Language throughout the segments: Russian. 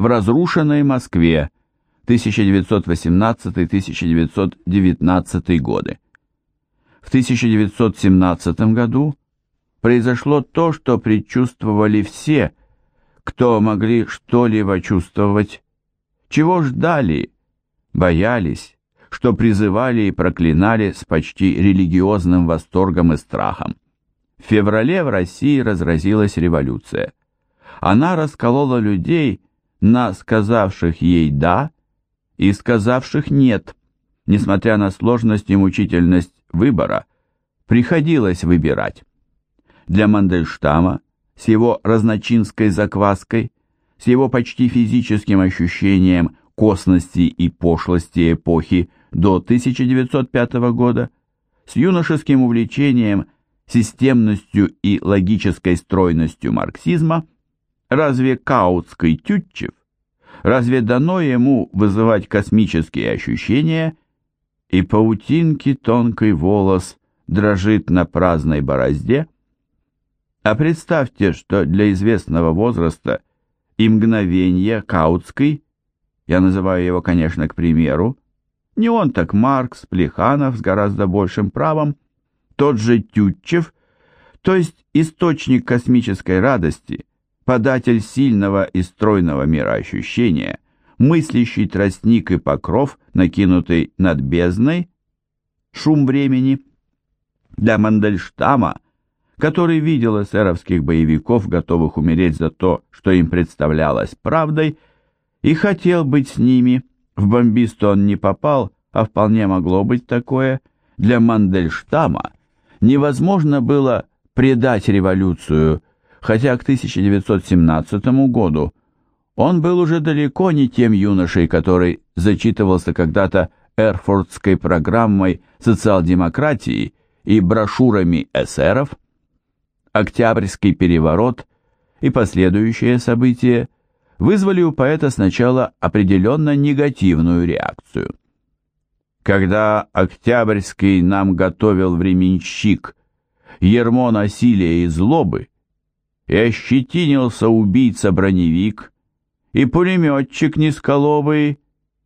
в разрушенной Москве 1918-1919 годы. В 1917 году произошло то, что предчувствовали все, кто могли что-либо чувствовать, чего ждали, боялись, что призывали и проклинали с почти религиозным восторгом и страхом. В феврале в России разразилась революция. Она расколола людей на сказавших ей «да» и сказавших «нет». Несмотря на сложность и мучительность выбора, приходилось выбирать. Для Мандельштама с его разночинской закваской, с его почти физическим ощущением косности и пошлости эпохи до 1905 года, с юношеским увлечением системностью и логической стройностью марксизма, разве Каутский Тютчев, разве дано ему вызывать космические ощущения, и паутинки тонкий волос дрожит на праздной борозде, а представьте, что для известного возраста и мгновенья Каутский, я называю его, конечно, к примеру, не он так Маркс, Плеханов с гораздо большим правом, тот же Тютчев, то есть источник космической радости, податель сильного и стройного мироощущения, мыслящий тростник и покров, накинутый над бездной, шум времени. Для Мандельштама – который видел эсеровских боевиков, готовых умереть за то, что им представлялось правдой, и хотел быть с ними. В бомбисту он не попал, а вполне могло быть такое. Для Мандельштама невозможно было предать революцию, хотя к 1917 году он был уже далеко не тем юношей, который зачитывался когда-то Эрфуртской программой социал-демократии и брошюрами эсеров, Октябрьский переворот и последующие события вызвали у поэта сначала определенно негативную реакцию. Когда Октябрьский нам готовил временщик, ермо насилия и злобы, и ощетинился убийца-броневик, и пулеметчик низколобый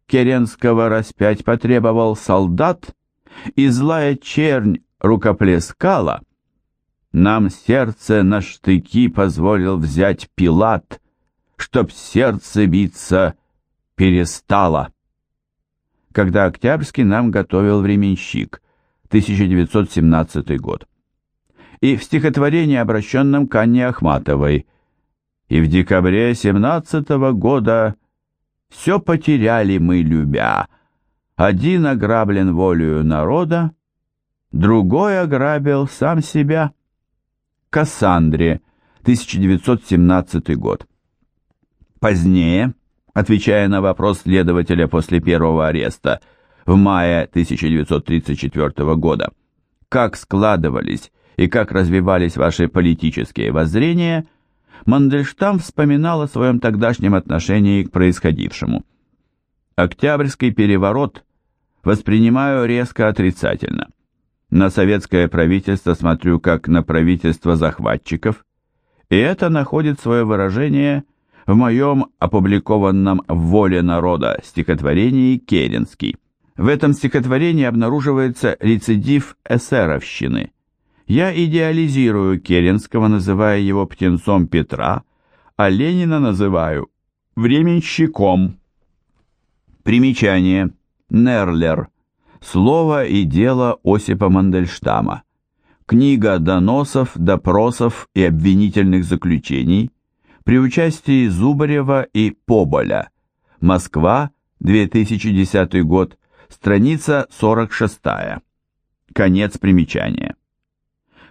Керенского распять потребовал солдат, и злая чернь рукоплескала — нам сердце на штыки позволил взять Пилат, чтоб сердце биться перестало. Когда Октябрьский нам готовил временщик, 1917 год. И в стихотворении, обращенном к Анне Ахматовой, и в декабре 17 года все потеряли мы, любя. Один ограблен волею народа, другой ограбил сам себя. Кассандре, 1917 год. Позднее, отвечая на вопрос следователя после первого ареста в мае 1934 года, как складывались и как развивались ваши политические воззрения, Мандельштам вспоминал о своем тогдашнем отношении к происходившему. Октябрьский переворот воспринимаю резко отрицательно. На советское правительство смотрю как на правительство захватчиков, и это находит свое выражение в моем опубликованном в «Воле народа» стихотворении «Керенский». В этом стихотворении обнаруживается рецидив эсеровщины. Я идеализирую Керенского, называя его птенцом Петра, а Ленина называю временщиком. Примечание. Нерлер. Слово и дело Осипа Мандельштама. Книга доносов, допросов и обвинительных заключений при участии Зубарева и Поболя. Москва, 2010 год, страница 46. Конец примечания.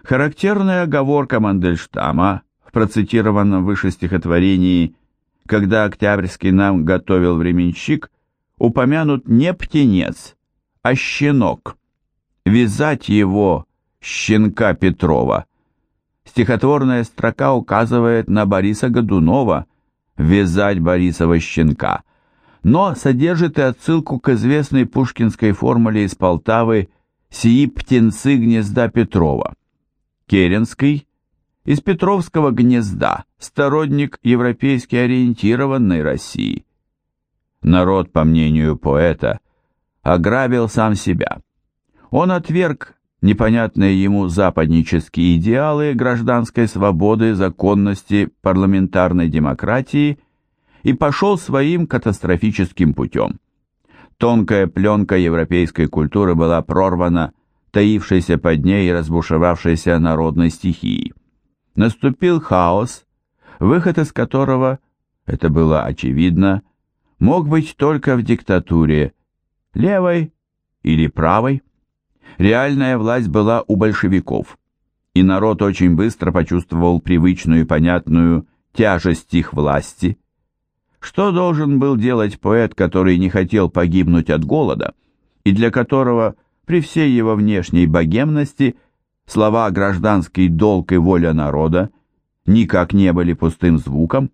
Характерная оговорка Мандельштама в процитированном выше стихотворении «Когда Октябрьский нам готовил временщик» упомянут не птенец, а щенок. Вязать его, щенка Петрова. Стихотворная строка указывает на Бориса Годунова, вязать Борисова щенка, но содержит и отсылку к известной пушкинской формуле из Полтавы «Сии птенцы гнезда Петрова». Керенский из Петровского гнезда, сторонник европейски ориентированной России. Народ, по мнению поэта, ограбил сам себя. Он отверг непонятные ему западнические идеалы гражданской свободы, законности, парламентарной демократии и пошел своим катастрофическим путем. Тонкая пленка европейской культуры была прорвана таившейся под ней и разбушевавшейся народной стихией. Наступил хаос, выход из которого, это было очевидно, мог быть только в диктатуре, левой или правой. Реальная власть была у большевиков, и народ очень быстро почувствовал привычную и понятную тяжесть их власти. Что должен был делать поэт, который не хотел погибнуть от голода, и для которого, при всей его внешней богемности, слова «гражданский долг» и «воля народа» никак не были пустым звуком?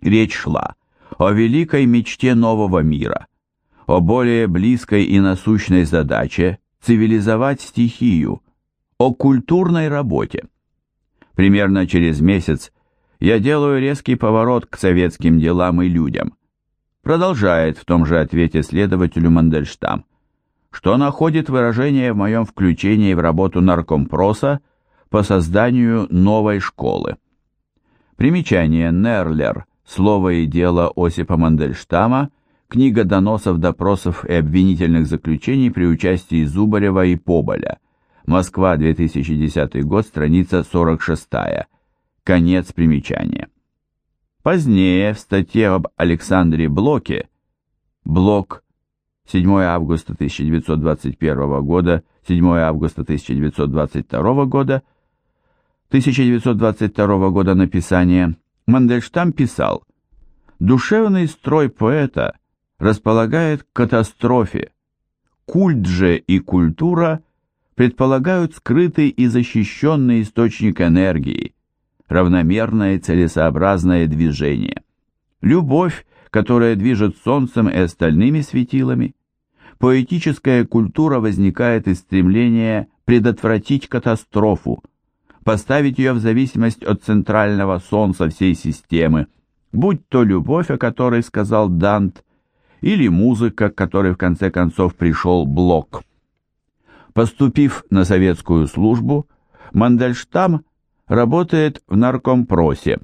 Речь шла о великой мечте нового мира, о более близкой и насущной задаче цивилизовать стихию, о культурной работе. Примерно через месяц я делаю резкий поворот к советским делам и людям. Продолжает в том же ответе следователю Мандельштам, что находит выражение в моем включении в работу наркомпроса по созданию новой школы. Примечание Нерлер «Слово и дело Осипа Мандельштама» Книга доносов, допросов и обвинительных заключений при участии Зубарева и Поболя. Москва, 2010 год, страница 46. Конец примечания. Позднее в статье об Александре Блоке Блок 7 августа 1921 года, 7 августа 1922 года, 1922 года написания, Мандельштам писал, «Душевный строй поэта располагает к катастрофе. Культ же и культура предполагают скрытый и защищенный источник энергии, равномерное и целесообразное движение. Любовь, которая движет солнцем и остальными светилами. Поэтическая культура возникает из стремления предотвратить катастрофу, поставить ее в зависимость от центрального солнца всей системы, будь то любовь, о которой сказал Дант, или музыка, к которой в конце концов пришел Блок. Поступив на советскую службу, Мандельштам работает в наркомпросе,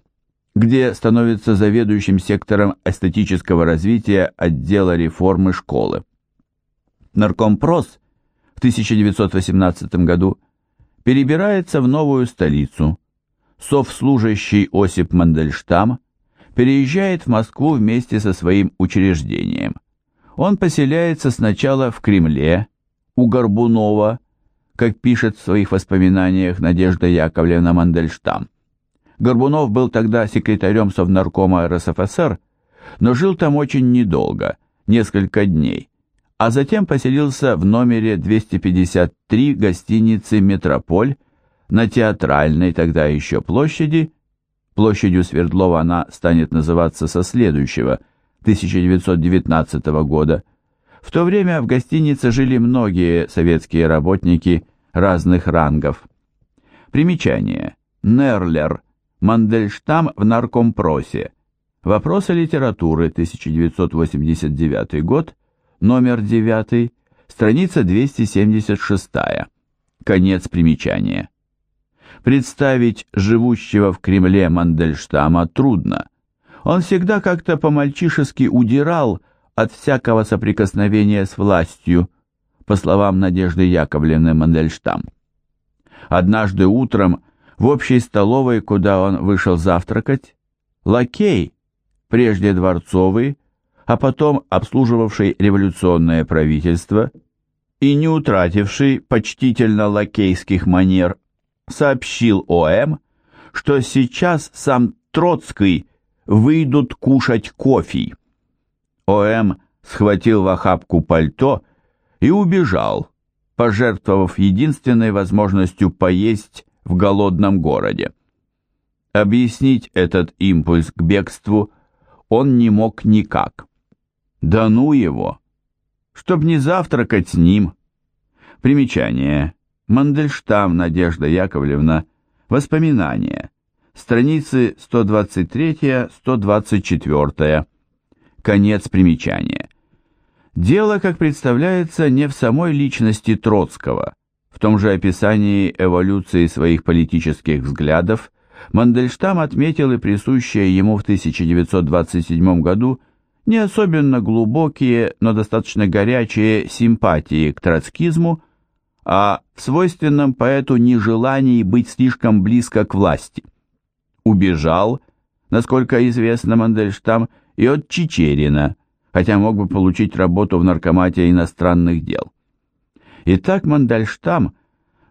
где становится заведующим сектором эстетического развития отдела реформы школы. Наркомпрос в 1918 году перебирается в новую столицу. Совслужащий Осип Мандельштам переезжает в Москву вместе со своим учреждением. Он поселяется сначала в Кремле, у Горбунова, как пишет в своих воспоминаниях Надежда Яковлевна Мандельштам. Горбунов был тогда секретарем Совнаркома РСФСР, но жил там очень недолго, несколько дней, а затем поселился в номере 253 гостиницы «Метрополь» на Театральной тогда еще площади Площадью Свердлова она станет называться со следующего, 1919 года. В то время в гостинице жили многие советские работники разных рангов. Примечание. Нерлер. Мандельштам в наркомпросе. Вопросы литературы, 1989 год, номер 9, страница 276. Конец примечания. Представить живущего в Кремле Мандельштама трудно. Он всегда как-то по-мальчишески удирал от всякого соприкосновения с властью, по словам Надежды Яковлевны Мандельштам. Однажды утром в общей столовой, куда он вышел завтракать, лакей, прежде дворцовый, а потом обслуживавший революционное правительство и не утративший почтительно лакейских манер, сообщил ОМ, что сейчас сам Троцкий выйдут кушать кофе. ОМ схватил в охапку пальто и убежал, пожертвовав единственной возможностью поесть в голодном городе. Объяснить этот импульс к бегству он не мог никак. Да ну его! Чтоб не завтракать с ним. Примечание. Мандельштам Надежда Яковлевна, Воспоминания. Страницы 123-124. Конец примечания. Дело, как представляется, не в самой личности Троцкого. В том же описании эволюции своих политических взглядов Мандельштам отметил и присущее ему в 1927 году не особенно глубокие, но достаточно горячие симпатии к троцкизму, а в свойственном поэту нежелании быть слишком близко к власти. Убежал, насколько известно Мандельштам, и от Чичерина, хотя мог бы получить работу в наркомате иностранных дел. Итак, Мандельштам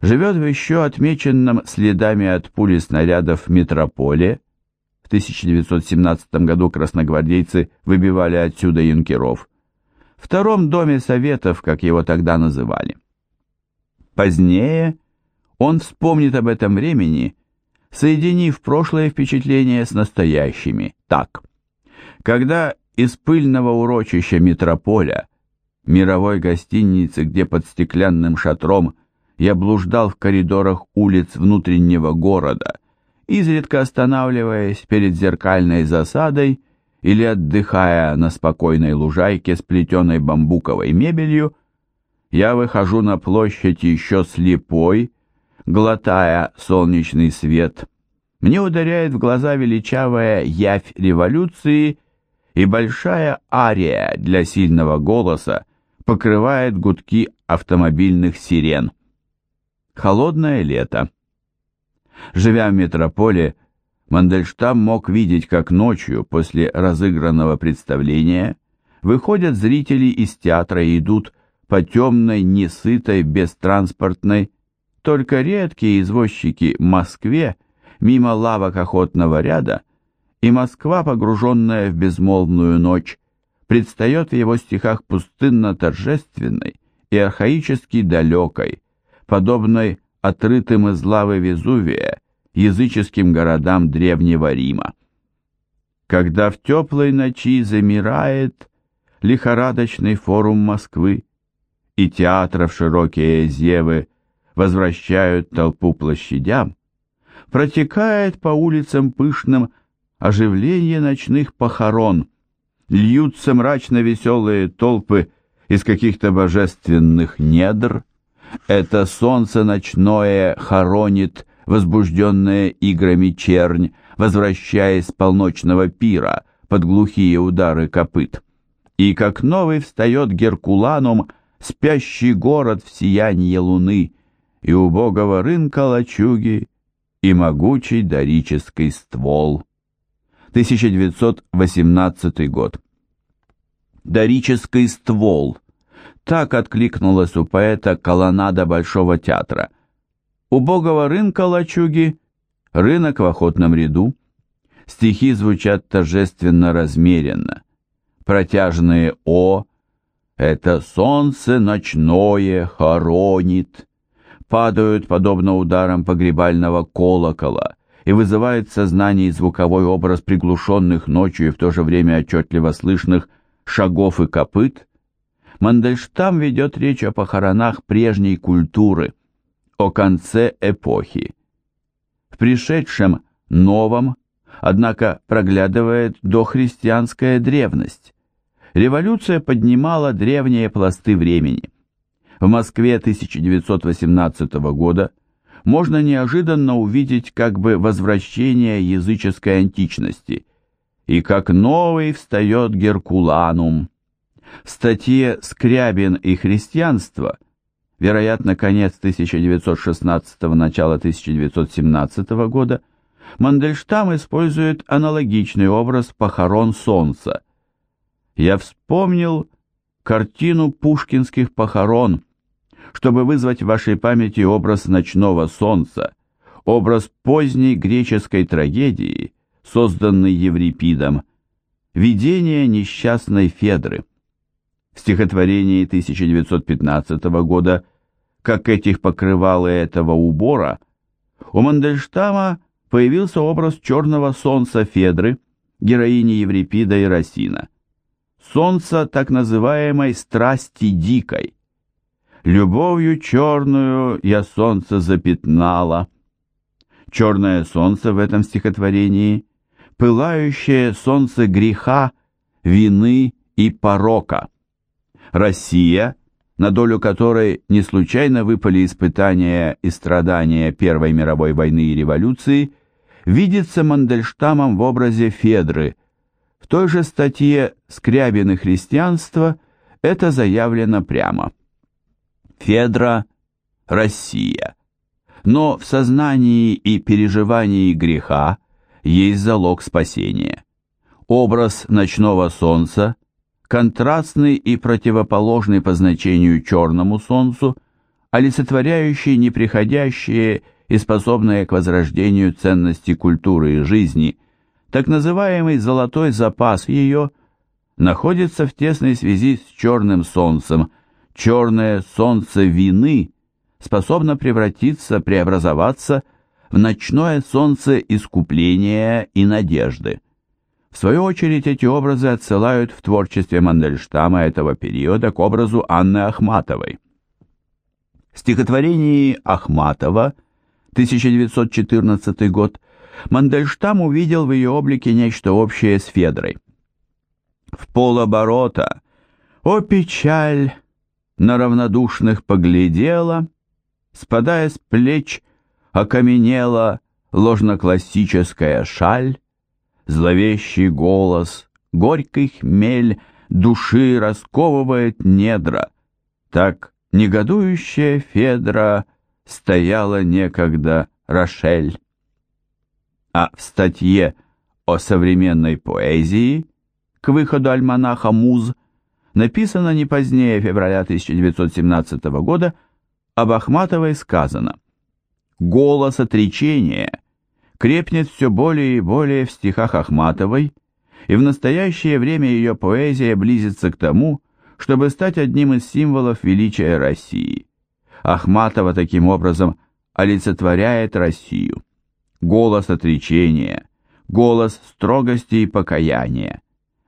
живет в еще отмеченном следами от пули снарядов метрополе, в 1917 году красногвардейцы выбивали отсюда юнкеров. Втором доме советов, как его тогда называли. Позднее он вспомнит об этом времени, соединив прошлое впечатление с настоящими. Так, когда из пыльного урочища метрополя, мировой гостиницы, где под стеклянным шатром я блуждал в коридорах улиц внутреннего города – изредка останавливаясь перед зеркальной засадой или отдыхая на спокойной лужайке с плетеной бамбуковой мебелью, я выхожу на площадь еще слепой, глотая солнечный свет. Мне ударяет в глаза величавая явь революции, и большая ария для сильного голоса покрывает гудки автомобильных сирен. Холодное лето. Живя в метрополе, Мандельштам мог видеть, как ночью, после разыгранного представления, выходят зрители из театра и идут по темной, несытой, бестранспортной, только редкие извозчики Москве, мимо лавок охотного ряда, и Москва, погруженная в безмолвную ночь, предстает в его стихах пустынно-торжественной и архаически далекой, подобной отрытым из лавы Везувия, языческим городам Древнего Рима. Когда в теплой ночи замирает лихорадочный форум Москвы, и театров широкие зевы возвращают толпу площадям, протекает по улицам пышным оживление ночных похорон, льются мрачно-веселые толпы из каких-то божественных недр, это солнце ночное хоронит возбужденное играми чернь, возвращаясь с полночного пира под глухие удары копыт. И как новый встает Геркуланум, спящий город в сиянии луны, и убогого рынка лачуги, и могучий дорический ствол. 1918 год. Дорический ствол – так откликнулась у поэта колоннада Большого театра. Убогого рынка лачуги, рынок в охотном ряду. Стихи звучат торжественно размеренно. Протяжные «о» — это солнце ночное хоронит, падают подобно ударам погребального колокола и вызывает в сознании звуковой образ приглушенных ночью и в то же время отчетливо слышных шагов и копыт, Мандельштам ведет речь о похоронах прежней культуры, о конце эпохи. В пришедшем новом, однако, проглядывает дохристианская древность. Революция поднимала древние пласты времени. В Москве 1918 года можно неожиданно увидеть как бы возвращение языческой античности, и как новый встает Геркуланум, в статье «Скрябин и христианство», вероятно, конец 1916 начало 1917 года, Мандельштам использует аналогичный образ похорон солнца. Я вспомнил картину пушкинских похорон, чтобы вызвать в вашей памяти образ ночного солнца, образ поздней греческой трагедии, созданный Еврипидом, видение несчастной Федры в стихотворении 1915 года «Как этих покрывал и этого убора» у Мандельштама появился образ черного солнца Федры, героини Еврипида и Росина. Солнца так называемой страсти дикой. Любовью черную я солнце запятнала. Черное солнце в этом стихотворении – пылающее солнце греха, вины и порока. Россия, на долю которой не случайно выпали испытания и страдания Первой мировой войны и революции, видится Мандельштамом в образе Федры. В той же статье «Скрябин христианство» это заявлено прямо. Федра – Россия. Но в сознании и переживании греха есть залог спасения. Образ ночного солнца, контрастный и противоположный по значению черному солнцу, олицетворяющий неприходящие и способные к возрождению ценности культуры и жизни, так называемый золотой запас ее, находится в тесной связи с черным солнцем. Черное солнце вины способно превратиться, преобразоваться в ночное солнце искупления и надежды. В свою очередь эти образы отсылают в творчестве Мандельштама этого периода к образу Анны Ахматовой. В стихотворении Ахматова 1914 год Мандельштам увидел в ее облике нечто общее с Федрой. В полоборота, о печаль, на равнодушных поглядела, спадая с плеч, окаменела ложно-классическая шаль, зловещий голос, горький хмель души расковывает недра, так негодующая Федра стояла некогда Рошель. А в статье о современной поэзии к выходу альманаха «Муз» написано не позднее февраля 1917 года, об Ахматовой сказано «Голос отречения крепнет все более и более в стихах Ахматовой, и в настоящее время ее поэзия близится к тому, чтобы стать одним из символов величия России. Ахматова таким образом олицетворяет Россию. Голос отречения, голос строгости и покаяния.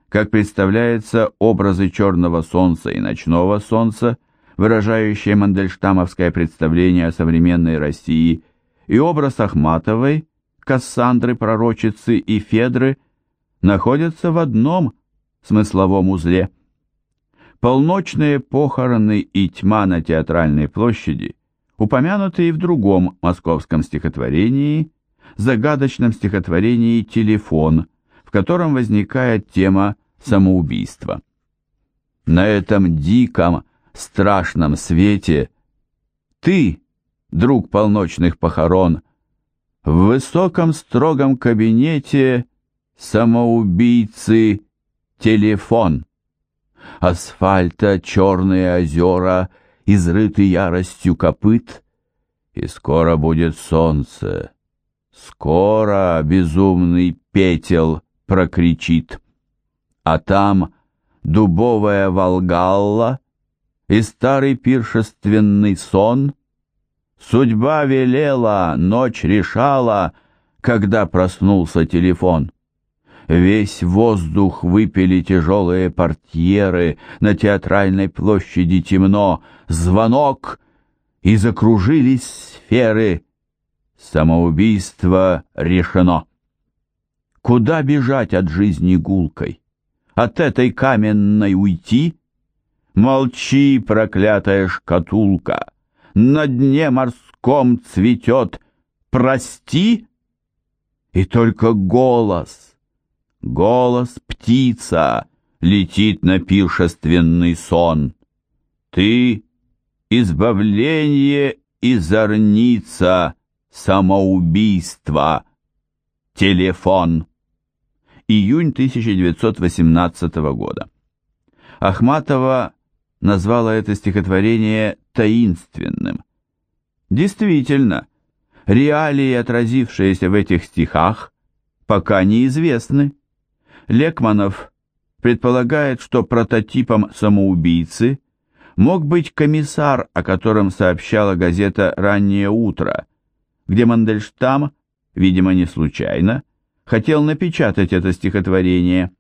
Как представляется, образы черного солнца и ночного солнца – выражающее мандельштамовское представление о современной России, и образ Ахматовой, Кассандры, пророчицы и Федры находятся в одном смысловом узле. Полночные похороны и тьма на театральной площади упомянуты и в другом московском стихотворении, загадочном стихотворении «Телефон», в котором возникает тема самоубийства. На этом диком, страшном свете, ты, друг полночных похорон, в высоком строгом кабинете самоубийцы телефон. Асфальта черные озера, изрыты яростью копыт, и скоро будет солнце. Скоро безумный петел прокричит, а там дубовая Волгалла и старый пиршественный сон. Судьба велела, ночь решала, когда проснулся телефон. Весь воздух выпили тяжелые портьеры, на театральной площади темно, звонок, и закружились сферы. Самоубийство решено. Куда бежать от жизни гулкой? От этой каменной уйти — Молчи, проклятая шкатулка, на дне морском цветет «Прости!» И только голос, голос птица летит на пиршественный сон. Ты — избавление и зорница самоубийства. Телефон. Июнь 1918 года. Ахматова назвала это стихотворение таинственным. Действительно, реалии, отразившиеся в этих стихах, пока неизвестны. Лекманов предполагает, что прототипом самоубийцы мог быть комиссар, о котором сообщала газета «Раннее утро», где Мандельштам, видимо не случайно, хотел напечатать это стихотворение.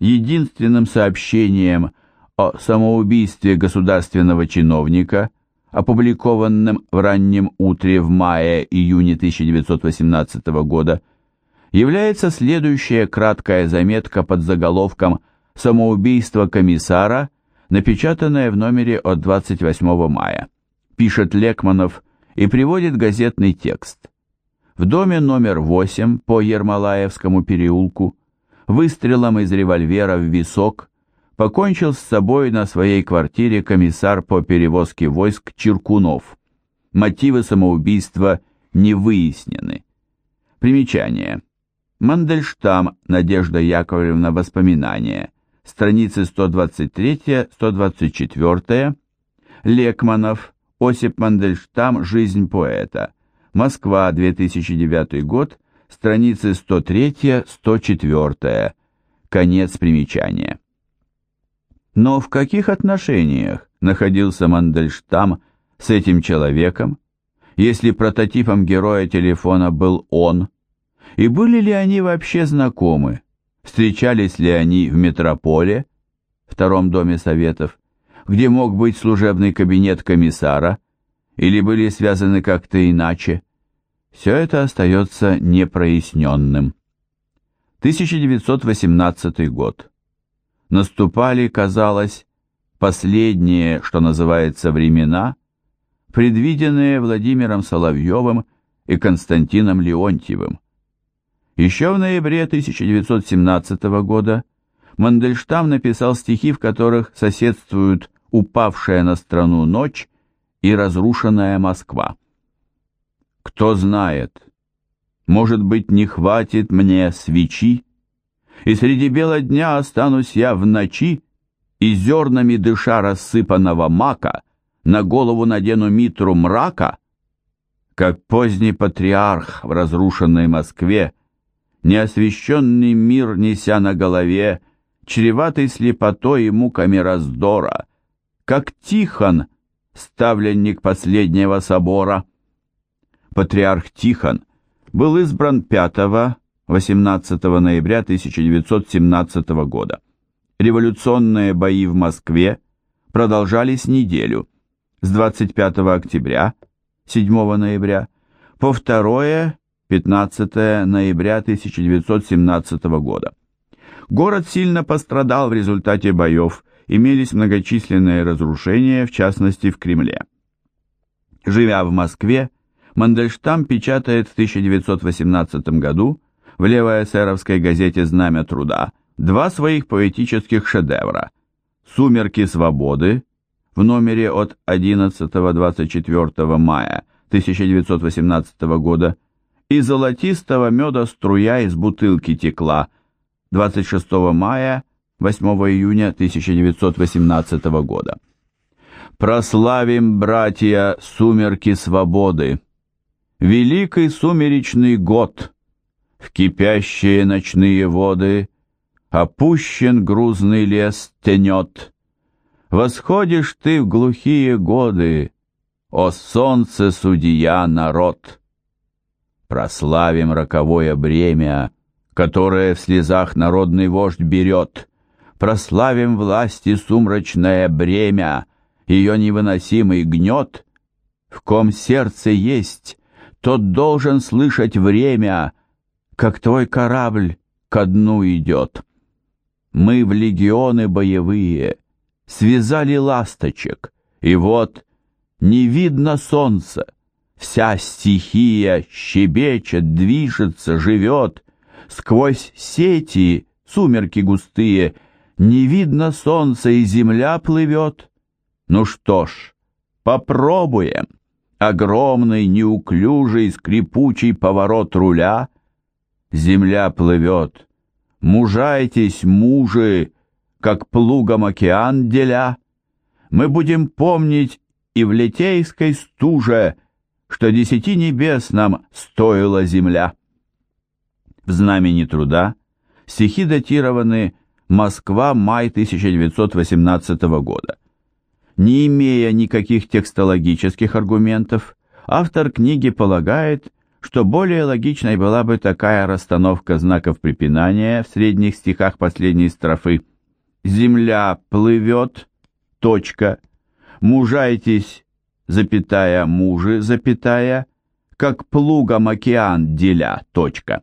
Единственным сообщением о самоубийстве государственного чиновника, опубликованным в раннем утре в мае-июне 1918 года, является следующая краткая заметка под заголовком «Самоубийство комиссара», напечатанная в номере от 28 мая. Пишет Лекманов и приводит газетный текст. В доме номер 8 по Ермолаевскому переулку выстрелом из револьвера в висок покончил с собой на своей квартире комиссар по перевозке войск Черкунов. Мотивы самоубийства не выяснены. Примечание. Мандельштам Надежда Яковлевна Воспоминания. Страницы 123-124. Лекманов Осип Мандельштам Жизнь поэта. Москва, 2009 год. Страницы 103-104. Конец примечания. Но в каких отношениях находился Мандельштам с этим человеком, если прототипом героя телефона был он, и были ли они вообще знакомы, встречались ли они в метрополе, втором доме Советов, где мог быть служебный кабинет комиссара, или были связаны как-то иначе, все это остается непроясненным. 1918 год наступали, казалось, последние, что называется, времена, предвиденные Владимиром Соловьевым и Константином Леонтьевым. Еще в ноябре 1917 года Мандельштам написал стихи, в которых соседствуют «Упавшая на страну ночь» и «Разрушенная Москва». Кто знает, может быть, не хватит мне свечи, и среди бела дня останусь я в ночи, и зернами дыша рассыпанного мака на голову надену митру мрака, как поздний патриарх в разрушенной Москве, неосвещенный мир неся на голове, чреватый слепотой и муками раздора, как Тихон, ставленник последнего собора. Патриарх Тихон был избран 5 18 ноября 1917 года. Революционные бои в Москве продолжались неделю, с 25 октября, 7 ноября, по 2 15 ноября 1917 года. Город сильно пострадал в результате боев, имелись многочисленные разрушения, в частности в Кремле. Живя в Москве, Мандельштам печатает в 1918 году в левой эсеровской газете «Знамя труда» два своих поэтических шедевра «Сумерки свободы» в номере от 11-24 мая 1918 года и «Золотистого меда струя из бутылки текла» 26 мая 8 июня 1918 года. Прославим, братья, сумерки свободы! Великий сумеречный год! в кипящие ночные воды, Опущен грузный лес тенет. Восходишь ты в глухие годы, О солнце, судья, народ! Прославим роковое бремя, Которое в слезах народный вождь берет, Прославим власти сумрачное бремя, Ее невыносимый гнет, В ком сердце есть, тот должен слышать время — как твой корабль ко дну идет. Мы в легионы боевые связали ласточек, и вот не видно солнца, вся стихия щебечет, движется, живет, сквозь сети, сумерки густые, не видно солнца, и земля плывет. Ну что ж, попробуем. Огромный, неуклюжий, скрипучий поворот руля — земля плывет. Мужайтесь, мужи, как плугом океан деля. Мы будем помнить и в литейской стуже, что десяти небес нам стоила земля. В знамени труда стихи датированы Москва, май 1918 года. Не имея никаких текстологических аргументов, автор книги полагает, что более логичной была бы такая расстановка знаков препинания в средних стихах последней строфы. «Земля плывет, точка, мужайтесь, запятая, мужи, запятая, как плугом океан деля, точка.